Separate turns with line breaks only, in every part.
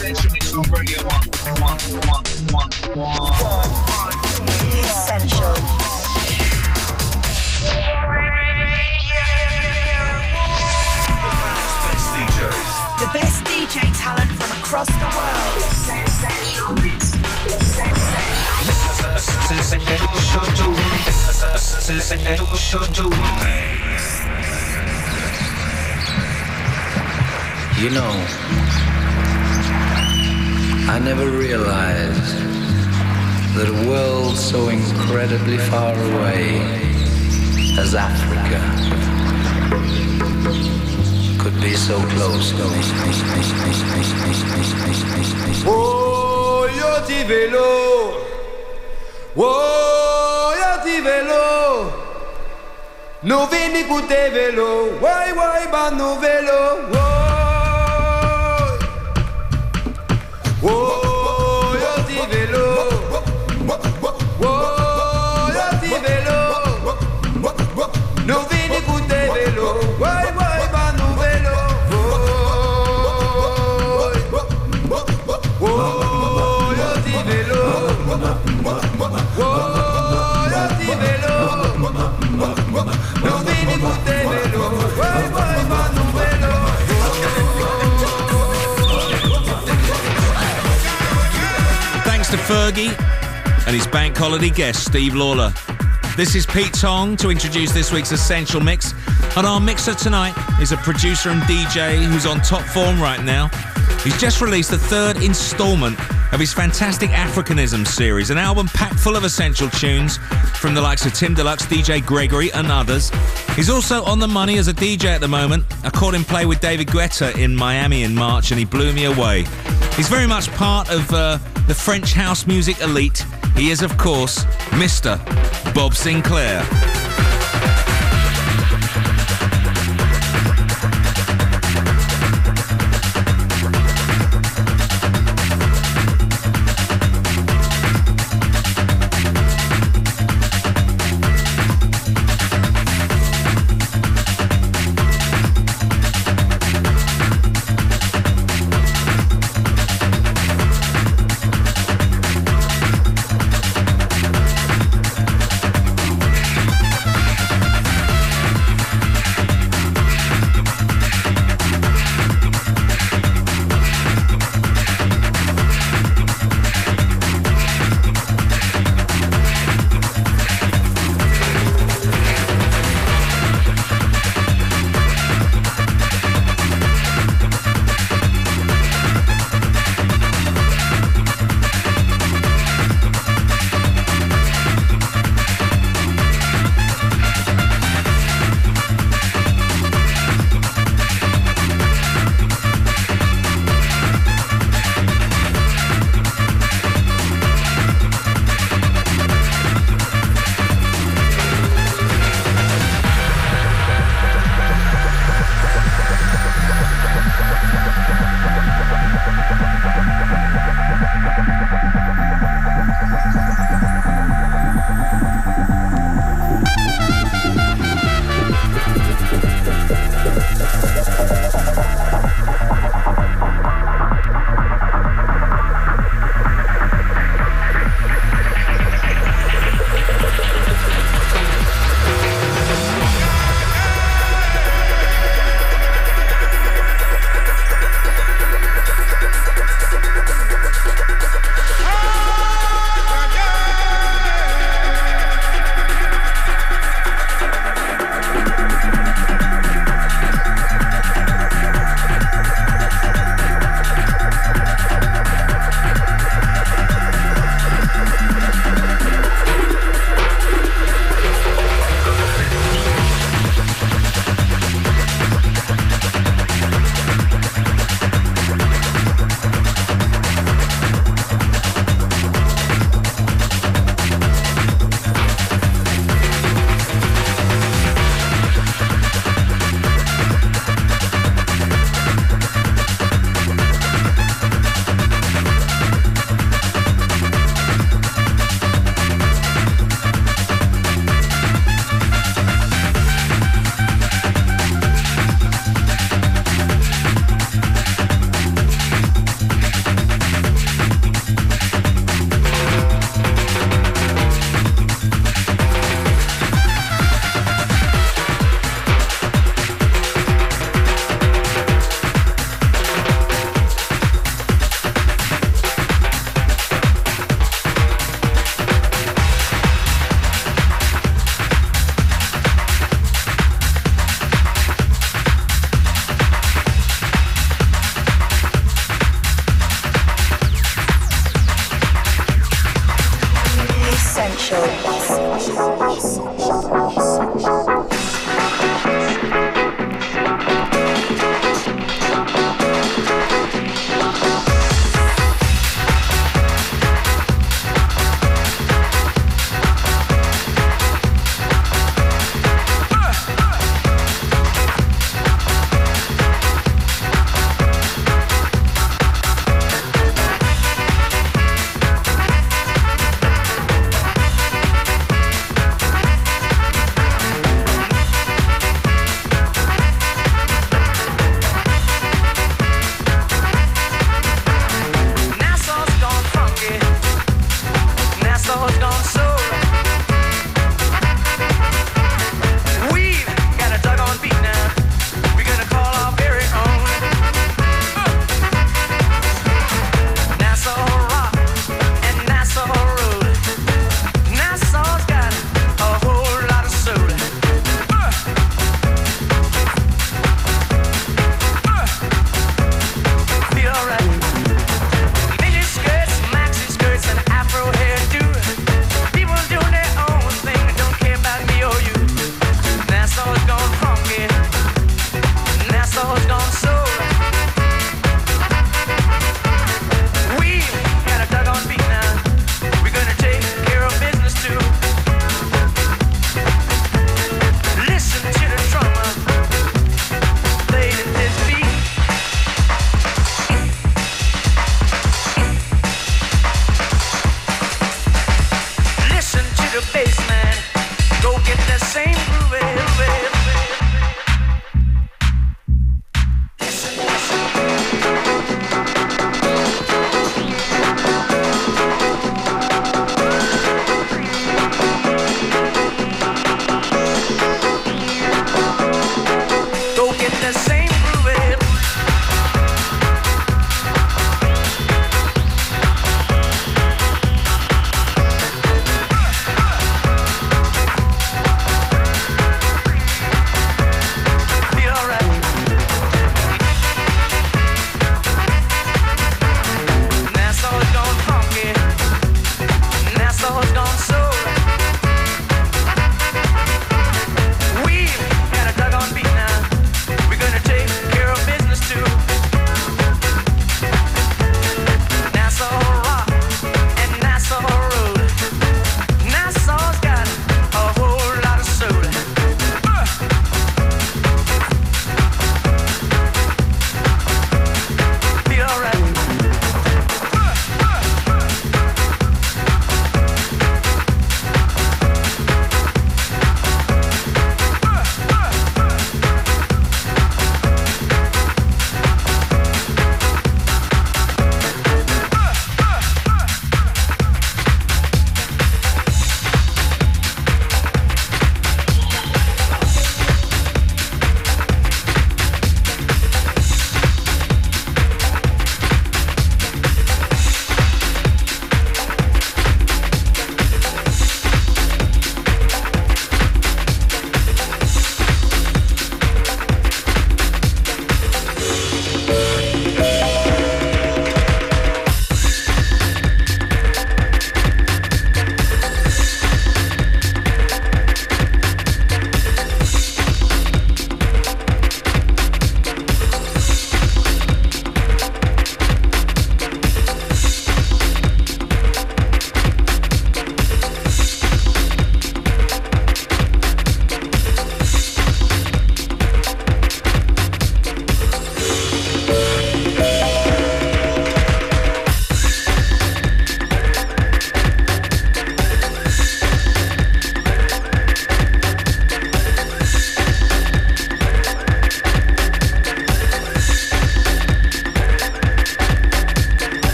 Essential Mix on Radio 1. 1, 1, 1, 1.
Essential.
The best DJ talent from across the world.
You know, I never realized that a world so incredibly far away as Africa could be so close to me.
Oh, yo ti velo. Oh, yo ti velo. No vini cu te velo. Wai wai ba no velo. Oh,
Thanks to Fergie and his bank holiday guest, Steve Lawler. This is Pete Tong to introduce this week's Essential Mix. And our mixer tonight is a producer and DJ who's on top form right now. He's just released the third installment of his fantastic Africanism series, an album packed full of essential tunes from the likes of Tim Deluxe, DJ Gregory, and others. He's also on the money as a DJ at the moment. I caught him play with David Guetta in Miami in March, and he blew me away. He's very much part of uh, the French house music elite. He is, of course, Mr. Bob Sinclar.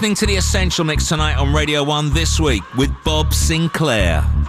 Listening to The Essential Mix tonight on Radio 1 this week with Bob Sinclar.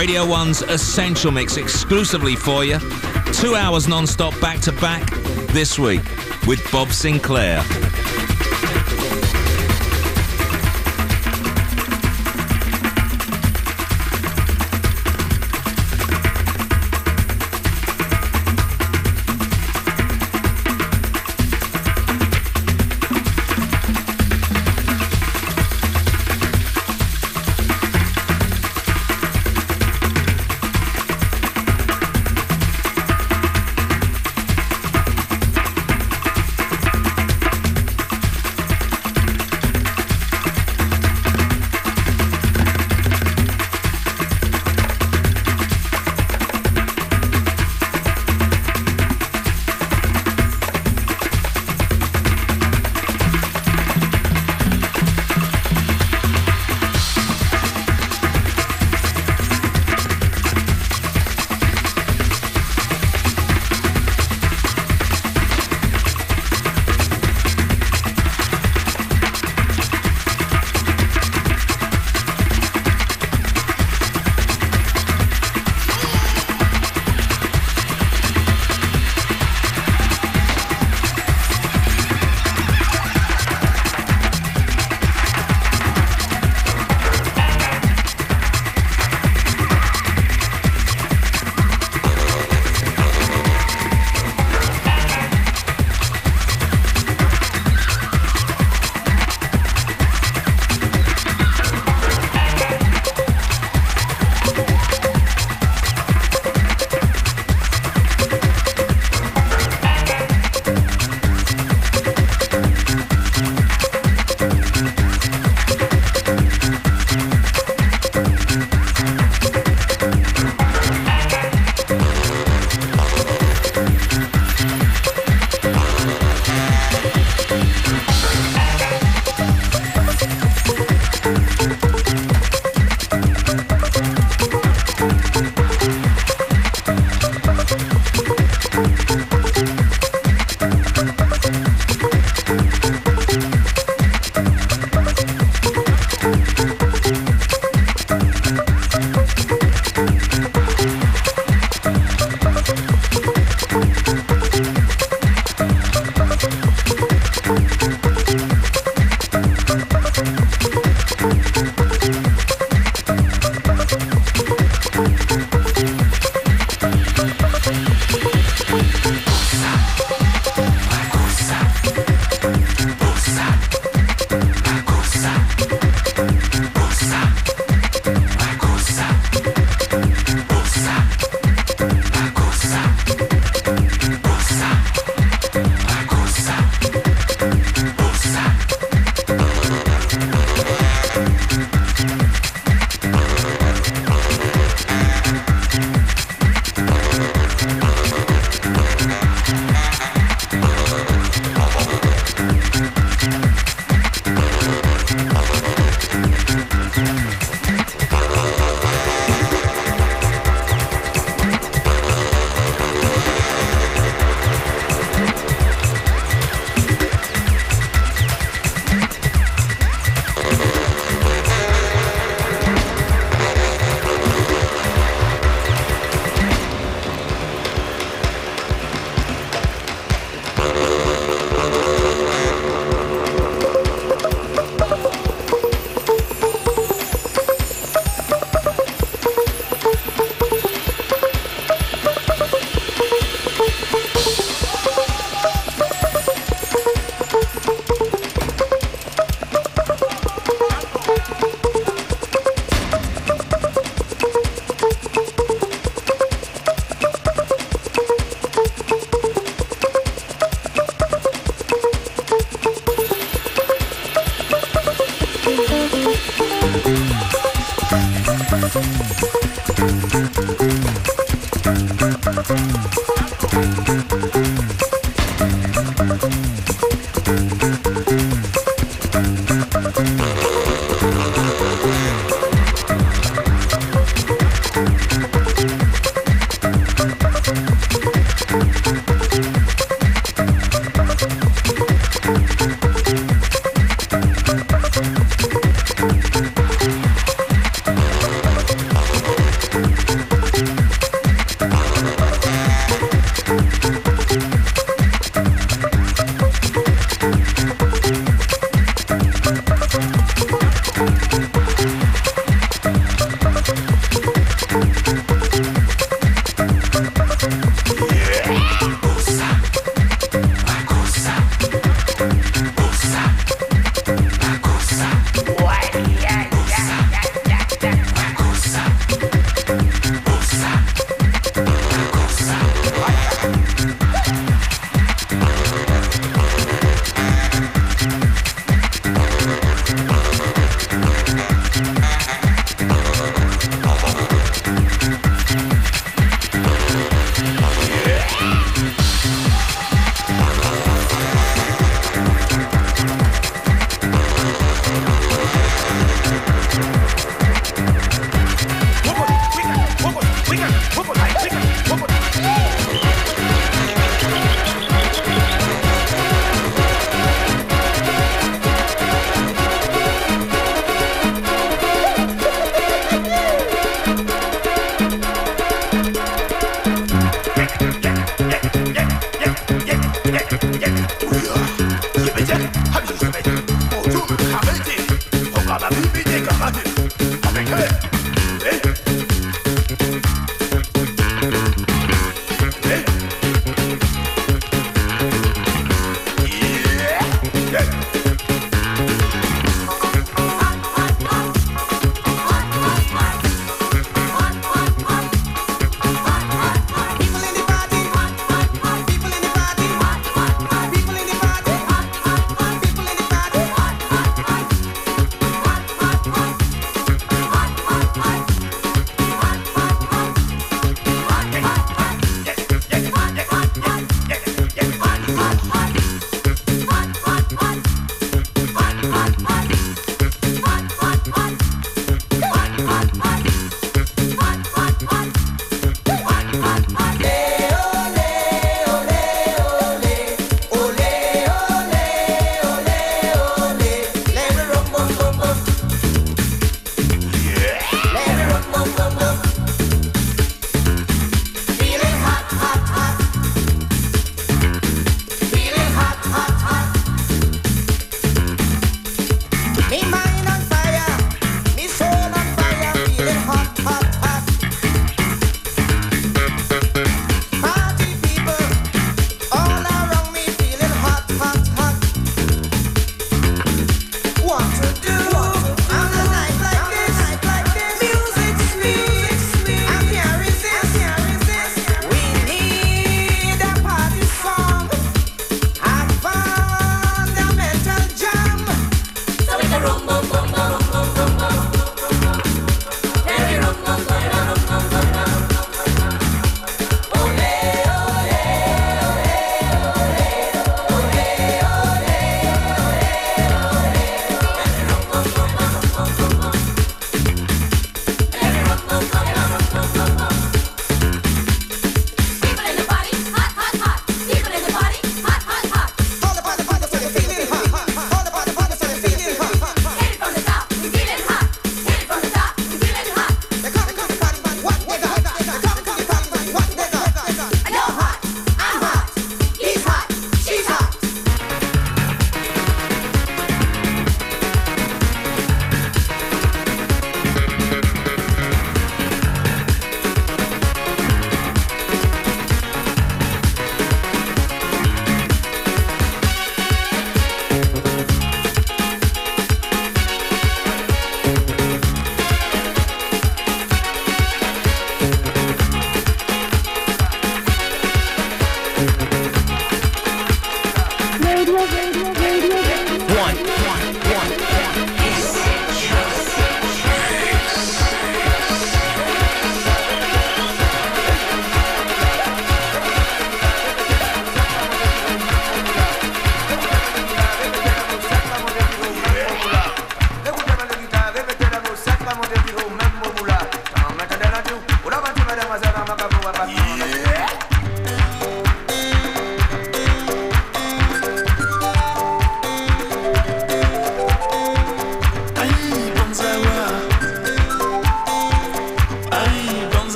Radio 1's Essential Mix exclusively for you. Two hours non-stop back to back this week with Bob Sinclar.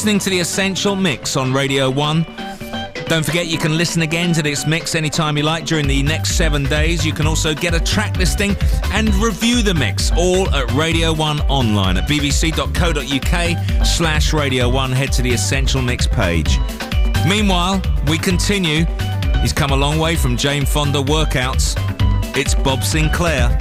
Listening to The Essential Mix on Radio 1. Don't forget you can listen again to this mix anytime you like during the next seven days. You can also get a track listing and review the mix all at Radio 1 online at bbc.co.uk slash Radio 1. Head to the Essential Mix page. Meanwhile, we continue. He's come a long way from Jane Fonda workouts. It's Bob
Sinclar.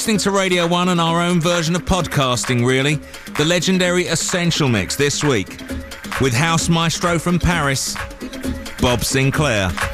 Listening to Radio 1 and our own version of podcasting, really. The legendary Essential Mix this week with house maestro from Paris, Bob Sinclar.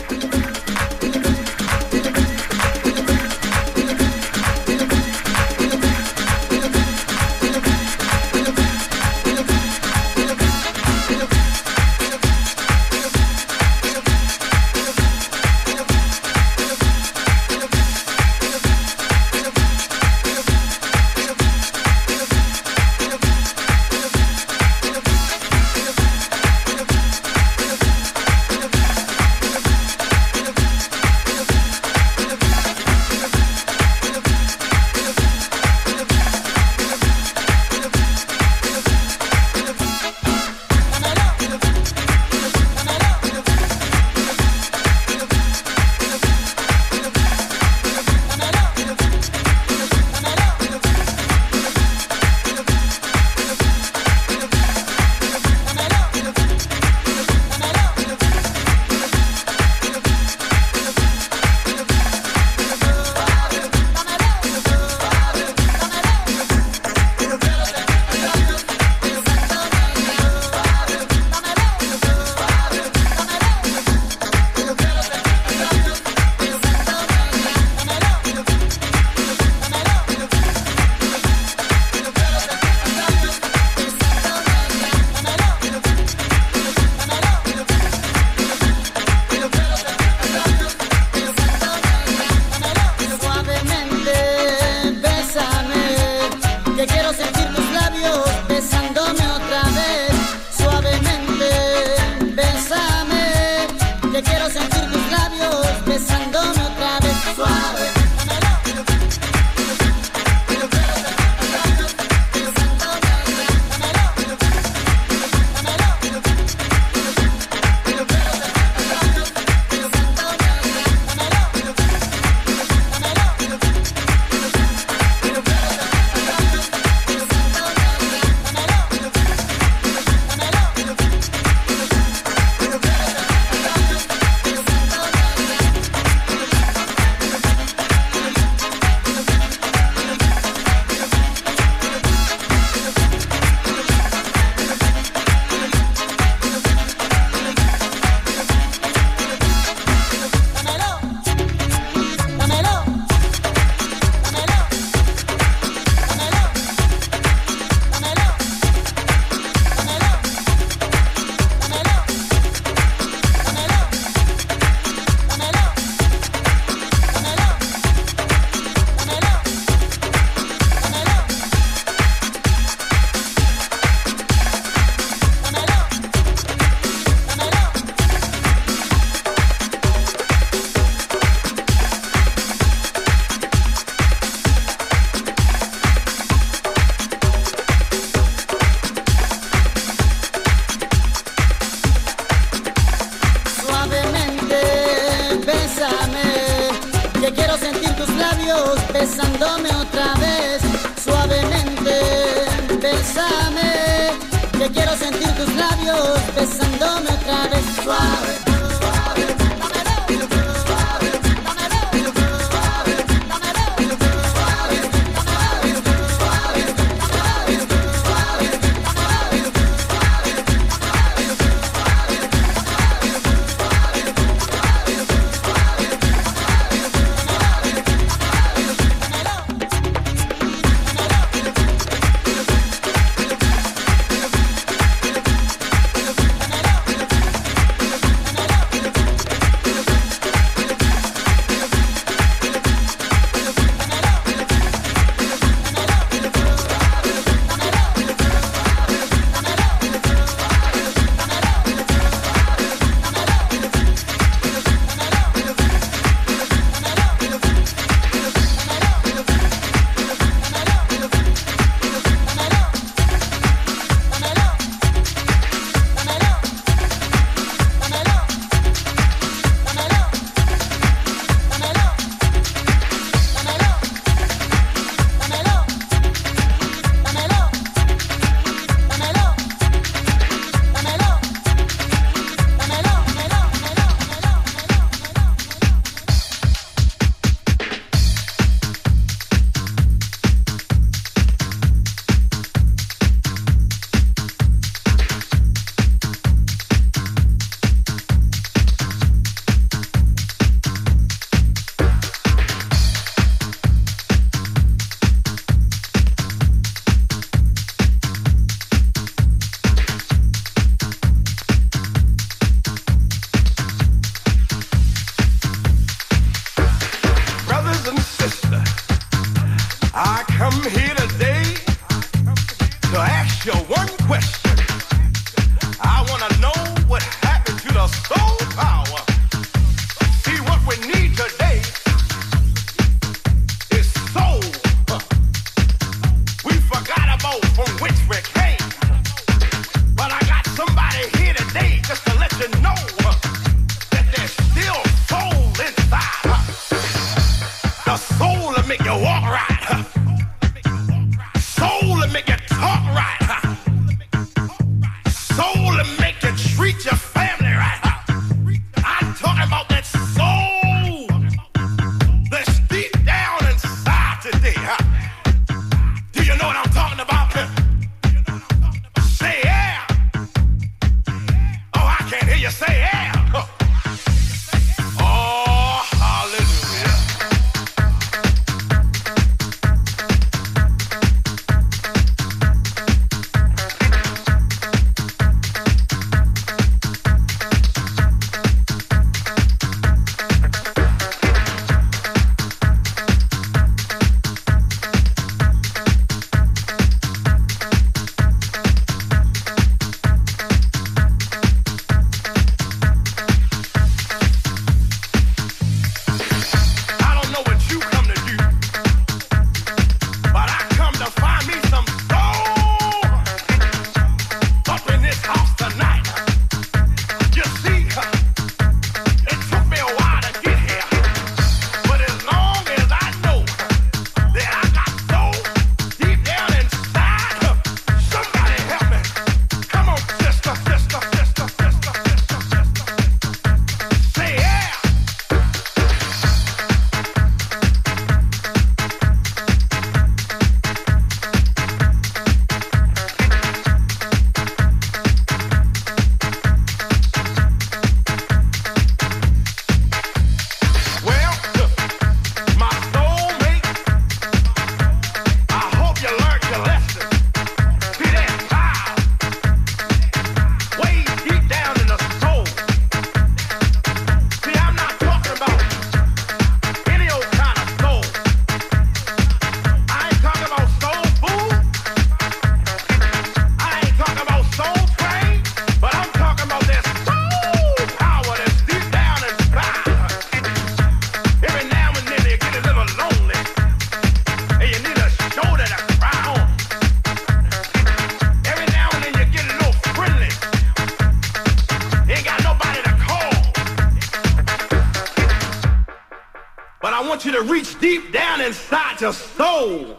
Deep down inside your soul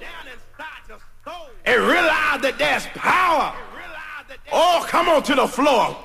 and realize that there's power. Oh, come on to the floor.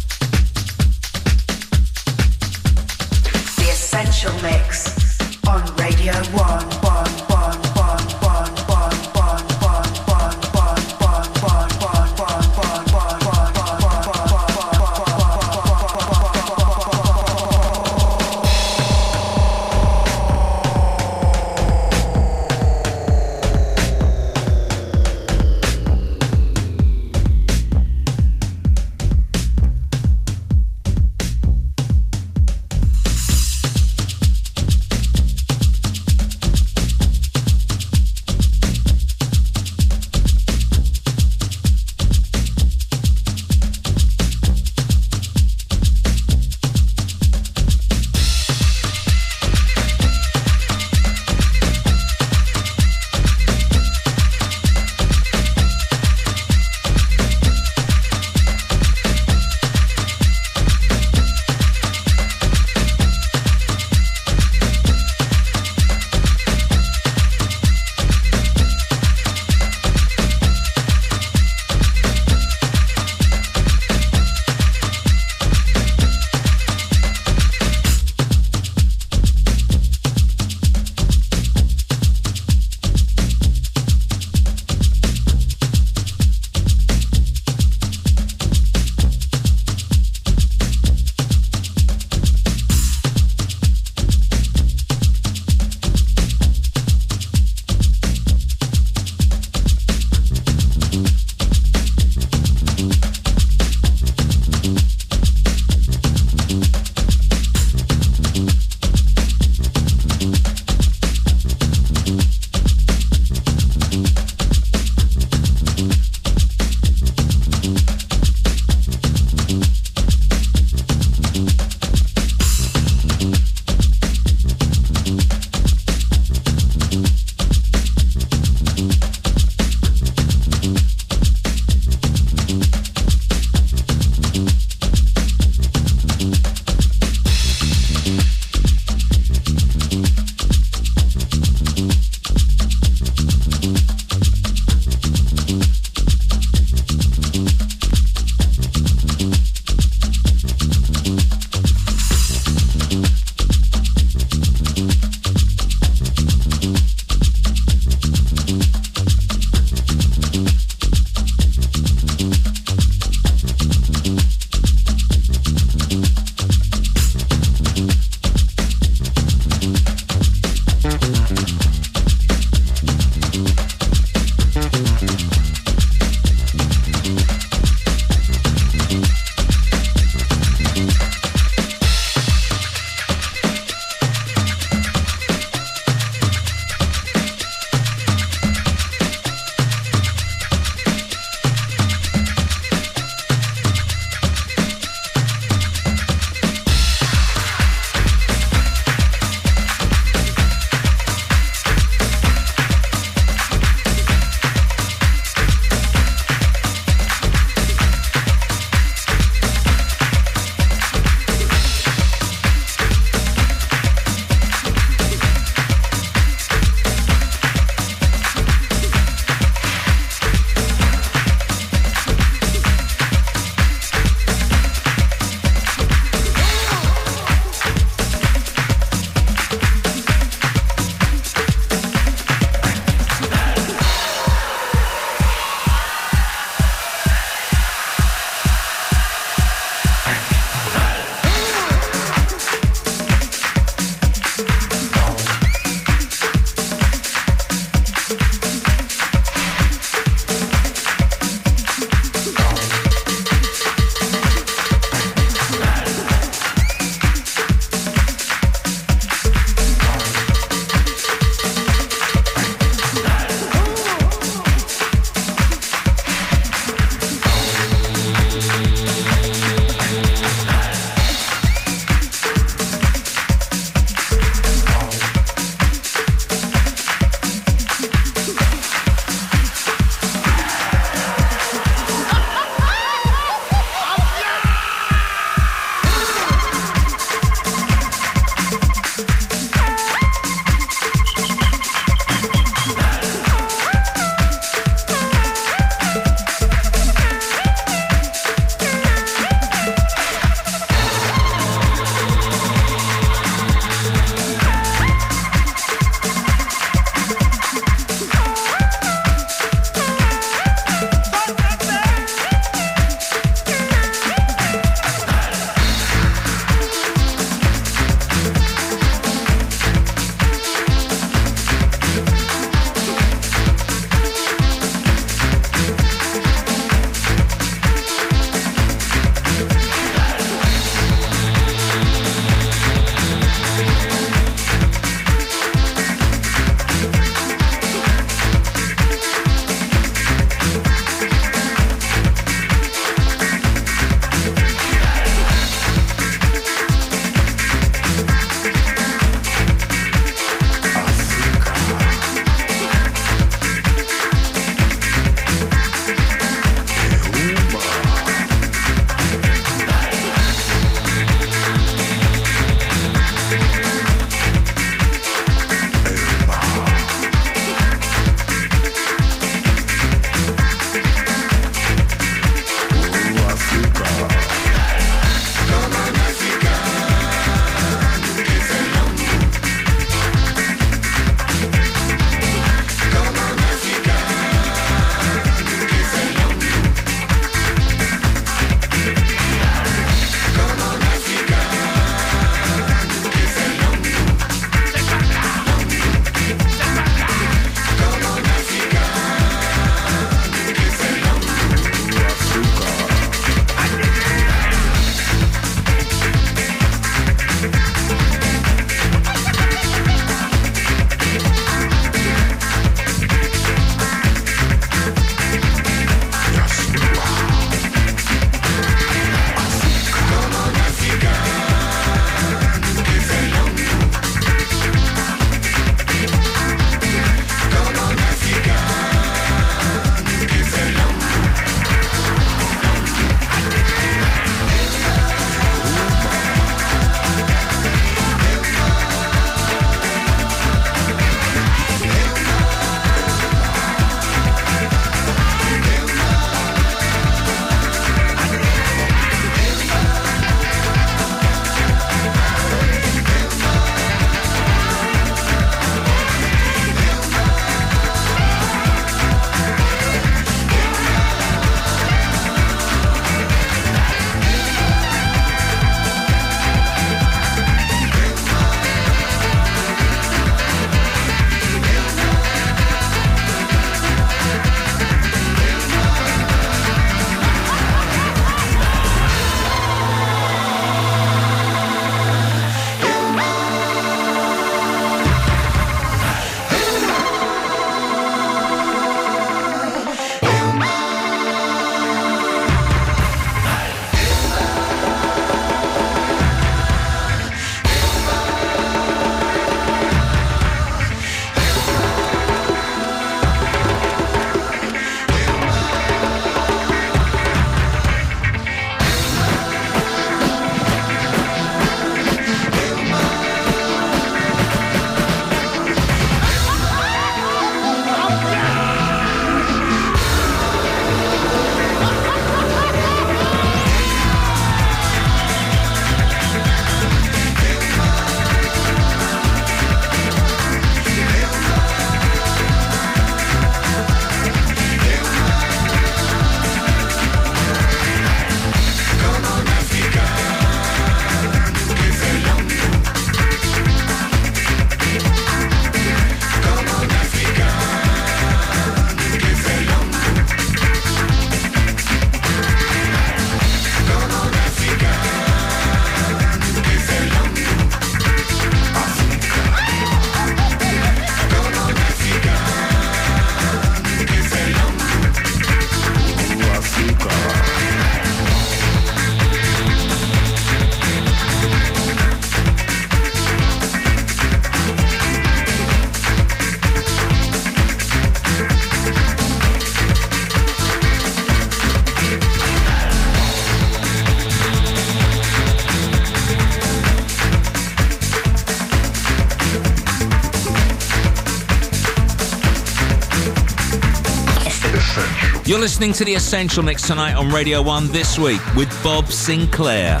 You're listening to the Essential Mix tonight on Radio 1 this week with Bob Sinclar.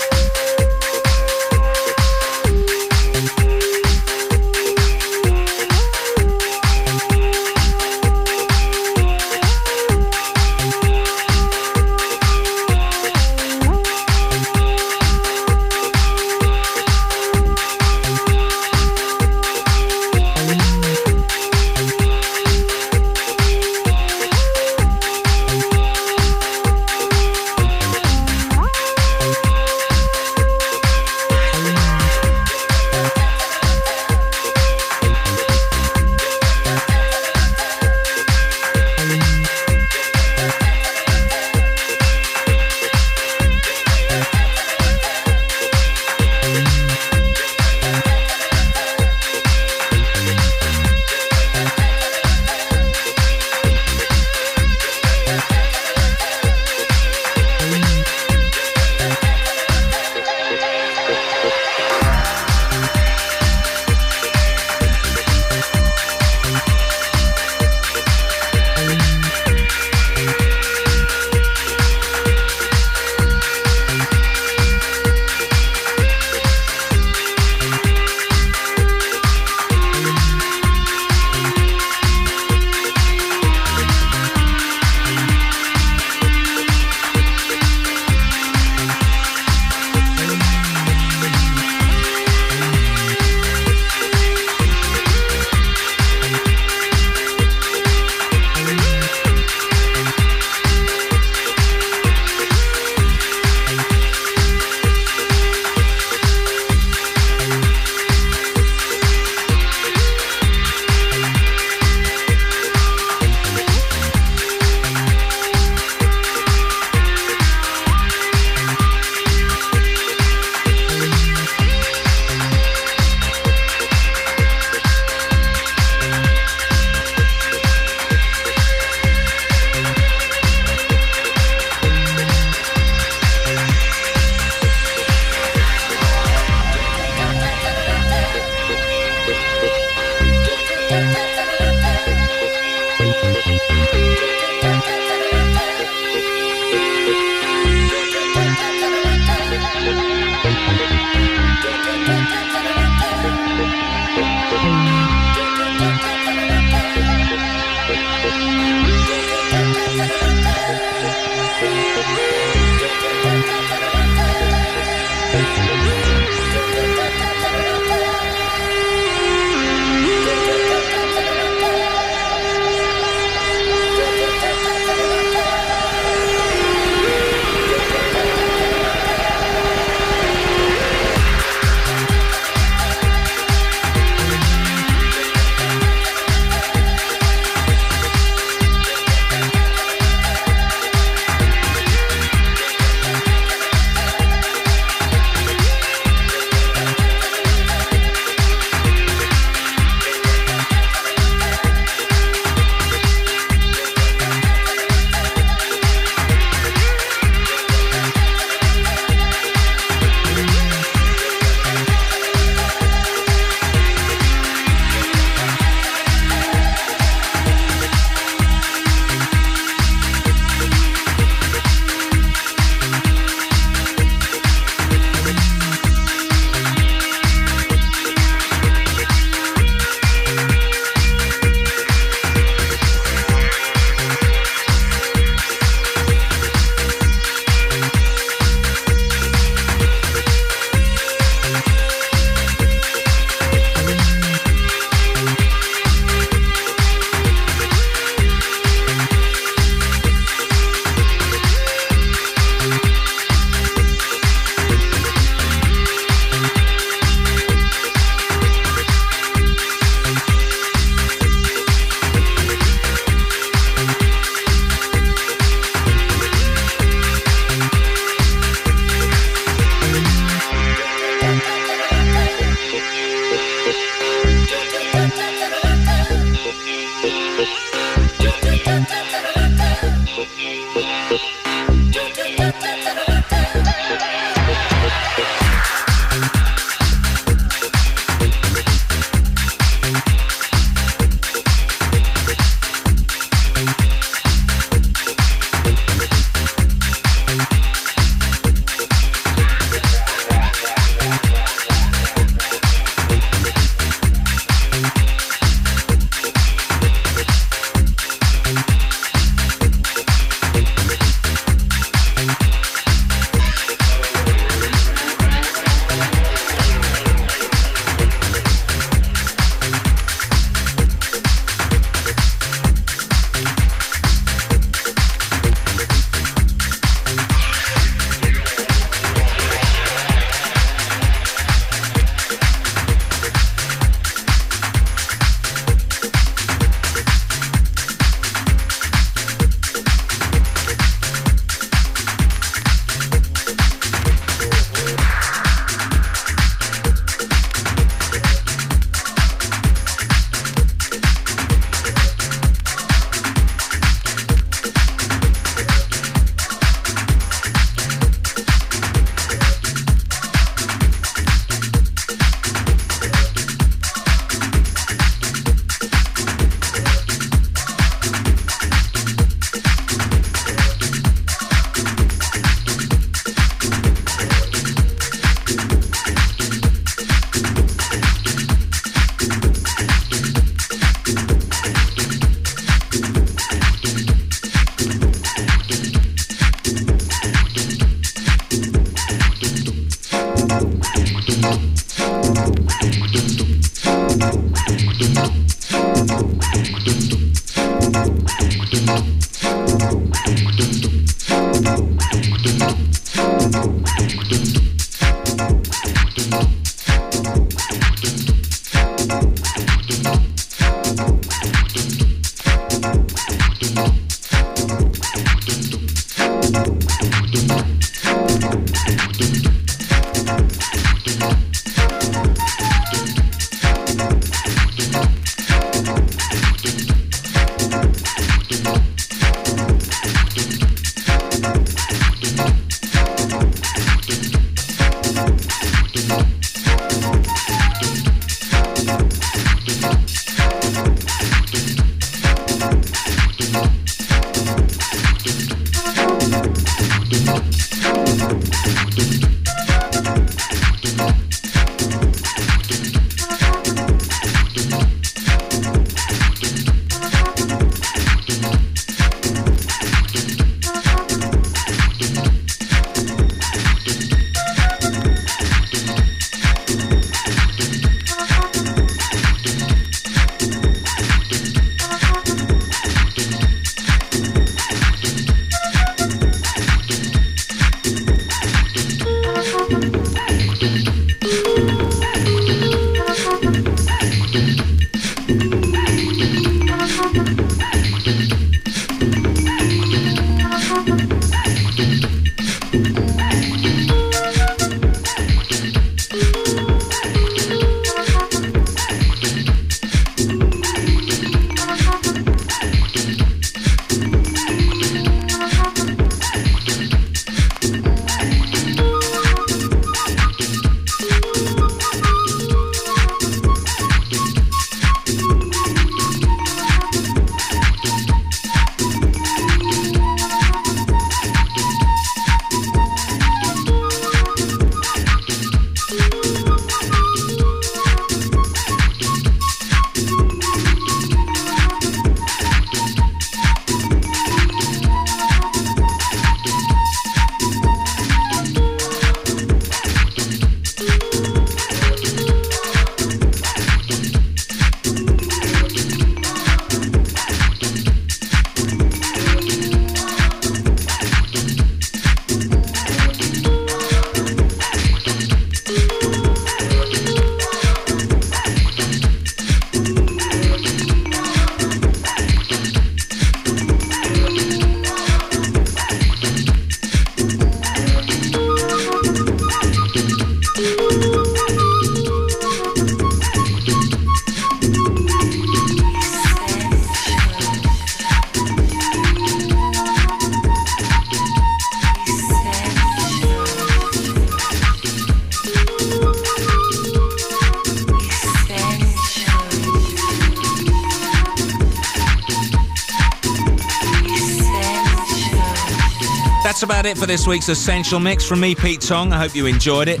About it for this week's Essential Mix from me, Pete Tong. I hope you enjoyed it.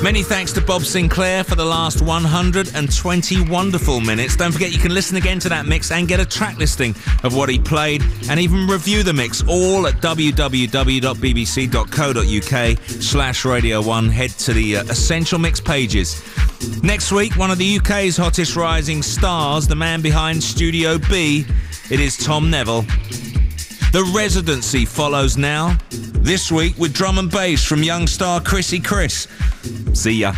Many thanks to Bob Sinclar for the last 120 wonderful minutes. Don't forget you can listen again to that mix and get a track listing of what he played and even review the mix all at www.bbc.co.uk slash Radio 1. Head to the uh, Essential Mix pages. Next week, one of the UK's hottest rising stars, the man behind Studio B, it is Tom Neville. The Residency follows now. This week with drum and bass from young star Crissy Criss. See ya.